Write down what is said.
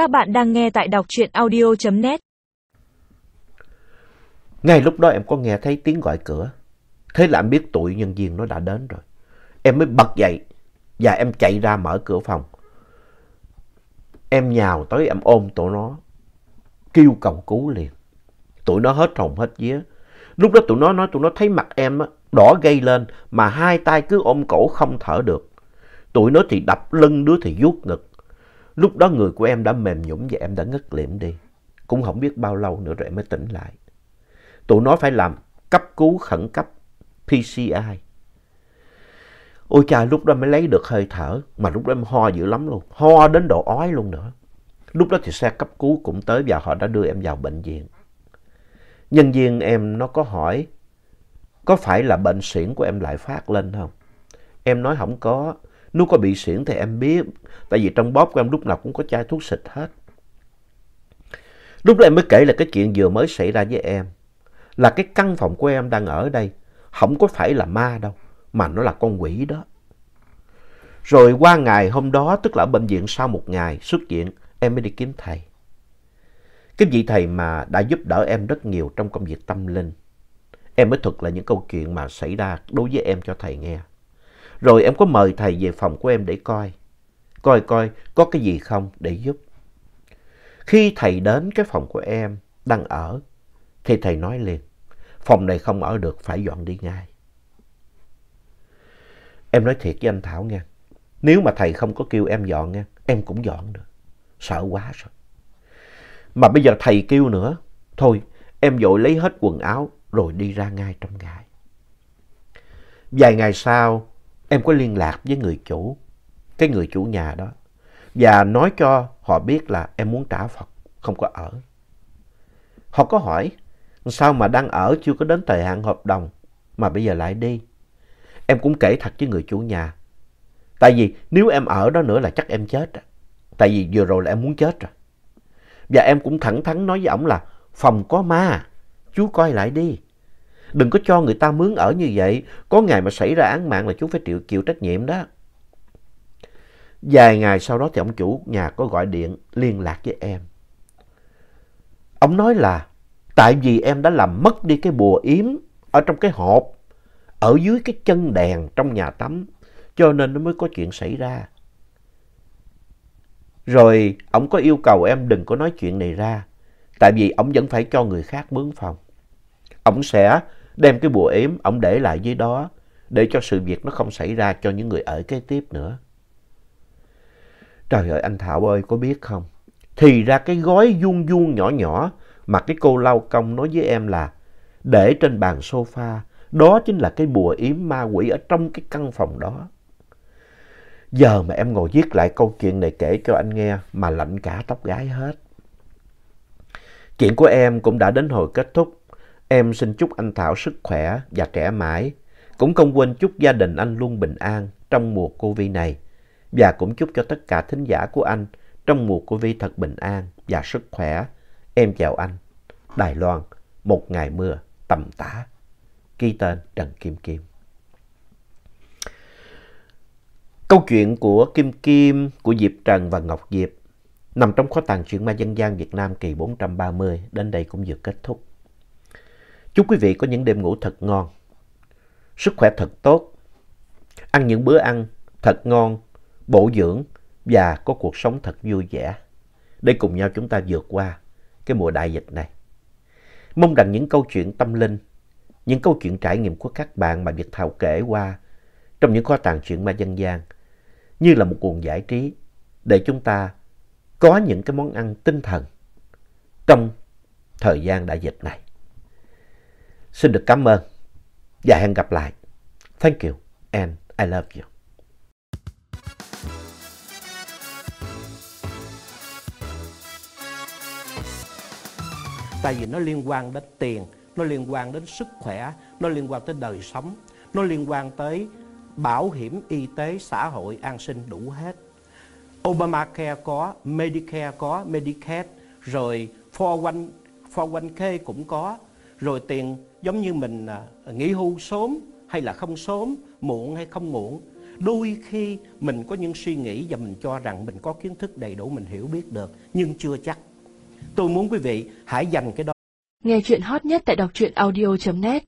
Các bạn đang nghe tại đọc truyện audio.net. Ngay lúc đó em có nghe thấy tiếng gọi cửa. Thế là em biết tụi nhân viên nó đã đến rồi. Em mới bật dậy và em chạy ra mở cửa phòng. Em nhào tới em ôm tụi nó, kêu cầu cứu liền. Tụi nó hết hồn hết vía. Lúc đó tụi nó nói tụi nó thấy mặt em á, đỏ gây lên mà hai tay cứ ôm cổ không thở được. Tụi nó thì đập lưng, đứa thì vuốt ngực. Lúc đó người của em đã mềm nhũn và em đã ngất liệm đi. Cũng không biết bao lâu nữa rồi em mới tỉnh lại. Tụi nó phải làm cấp cứu khẩn cấp PCI. Ôi cha, lúc đó mới lấy được hơi thở, mà lúc đó em ho dữ lắm luôn, ho đến độ ói luôn nữa. Lúc đó thì xe cấp cứu cũng tới và họ đã đưa em vào bệnh viện. Nhân viên em nó có hỏi, có phải là bệnh suyễn của em lại phát lên không? Em nói không có, nếu có bị xỉn thì em biết, tại vì trong bóp của em lúc nào cũng có chai thuốc xịt hết. Lúc đó em mới kể là cái chuyện vừa mới xảy ra với em, là cái căn phòng của em đang ở đây, không có phải là ma đâu, mà nó là con quỷ đó. Rồi qua ngày hôm đó, tức là ở bệnh viện sau một ngày xuất viện, em mới đi kiếm thầy. Cái vị thầy mà đã giúp đỡ em rất nhiều trong công việc tâm linh. Em mới thuật lại những câu chuyện mà xảy ra đối với em cho thầy nghe. Rồi em có mời thầy về phòng của em để coi. Coi coi có cái gì không để giúp. Khi thầy đến cái phòng của em đang ở, thì thầy nói liền, phòng này không ở được, phải dọn đi ngay. Em nói thiệt với anh Thảo nghe, nếu mà thầy không có kêu em dọn nghe, em cũng dọn được. Sợ quá rồi. Mà bây giờ thầy kêu nữa, thôi em vội lấy hết quần áo rồi đi ra ngay trong ngày. Vài ngày sau, em có liên lạc với người chủ, cái người chủ nhà đó, và nói cho họ biết là em muốn trả Phật, không có ở. Họ có hỏi, sao mà đang ở chưa có đến thời hạn hợp đồng, mà bây giờ lại đi. Em cũng kể thật với người chủ nhà. Tại vì nếu em ở đó nữa là chắc em chết. Tại vì vừa rồi là em muốn chết rồi. Và em cũng thẳng thắn nói với ổng là phòng có ma, chú coi lại đi. Đừng có cho người ta mướn ở như vậy, có ngày mà xảy ra án mạng là chú phải chịu, chịu trách nhiệm đó. Vài ngày sau đó thì ông chủ nhà có gọi điện liên lạc với em. Ông nói là tại vì em đã làm mất đi cái bùa yếm ở trong cái hộp, ở dưới cái chân đèn trong nhà tắm, cho nên nó mới có chuyện xảy ra. Rồi ông có yêu cầu em đừng có nói chuyện này ra, tại vì ông vẫn phải cho người khác mướn phòng. Ông sẽ đem cái bùa yếm, ông để lại dưới đó, để cho sự việc nó không xảy ra cho những người ở kế tiếp nữa. Trời ơi anh Thảo ơi, có biết không? Thì ra cái gói vuông vuông nhỏ nhỏ mà cái cô lau công nói với em là để trên bàn sofa, đó chính là cái bùa yếm ma quỷ ở trong cái căn phòng đó. Giờ mà em ngồi viết lại câu chuyện này kể cho anh nghe mà lạnh cả tóc gái hết. Chuyện của em cũng đã đến hồi kết thúc. Em xin chúc anh Thảo sức khỏe và trẻ mãi. Cũng không quên chúc gia đình anh luôn bình an trong mùa Covid này. Và cũng chúc cho tất cả thính giả của anh trong mùa Covid thật bình an và sức khỏe. Em chào anh. Đài Loan, một ngày mưa tầm tã. Ký tên Trần Kim Kim. Câu chuyện của Kim Kim, của Diệp Trần và Ngọc Diệp nằm trong kho tàng truyện ma dân gian Việt Nam kỳ 430 đến đây cũng vừa kết thúc. Chúc quý vị có những đêm ngủ thật ngon, sức khỏe thật tốt, ăn những bữa ăn thật ngon, bổ dưỡng và có cuộc sống thật vui vẻ để cùng nhau chúng ta vượt qua cái mùa đại dịch này. Mong rằng những câu chuyện tâm linh, những câu chuyện trải nghiệm của các bạn mà Việt Thảo kể qua trong những kho tàng chuyện ma dân gian như là một nguồn giải trí để chúng ta có những cái món ăn tinh thần trong thời gian đại dịch này. Xin được cảm ơn và hẹn gặp lại. Thank you and I love you. Tại vì nó liên quan đến tiền, nó liên quan đến sức khỏe, nó liên quan tới đời sống, nó liên quan tới bảo hiểm y tế xã hội an sinh đủ hết. Obamacare có, Medicare có, Medicaid, rồi 401, 401k cũng có, rồi tiền giống như mình à, nghỉ hưu sớm hay là không sớm, muộn hay không muộn, Đôi khi mình có những suy nghĩ và mình cho rằng mình có kiến thức đầy đủ mình hiểu biết được nhưng chưa chắc. Tôi muốn quý vị hãy dành cái đó Nghe chuyện hot nhất tại đọc truyện audio.net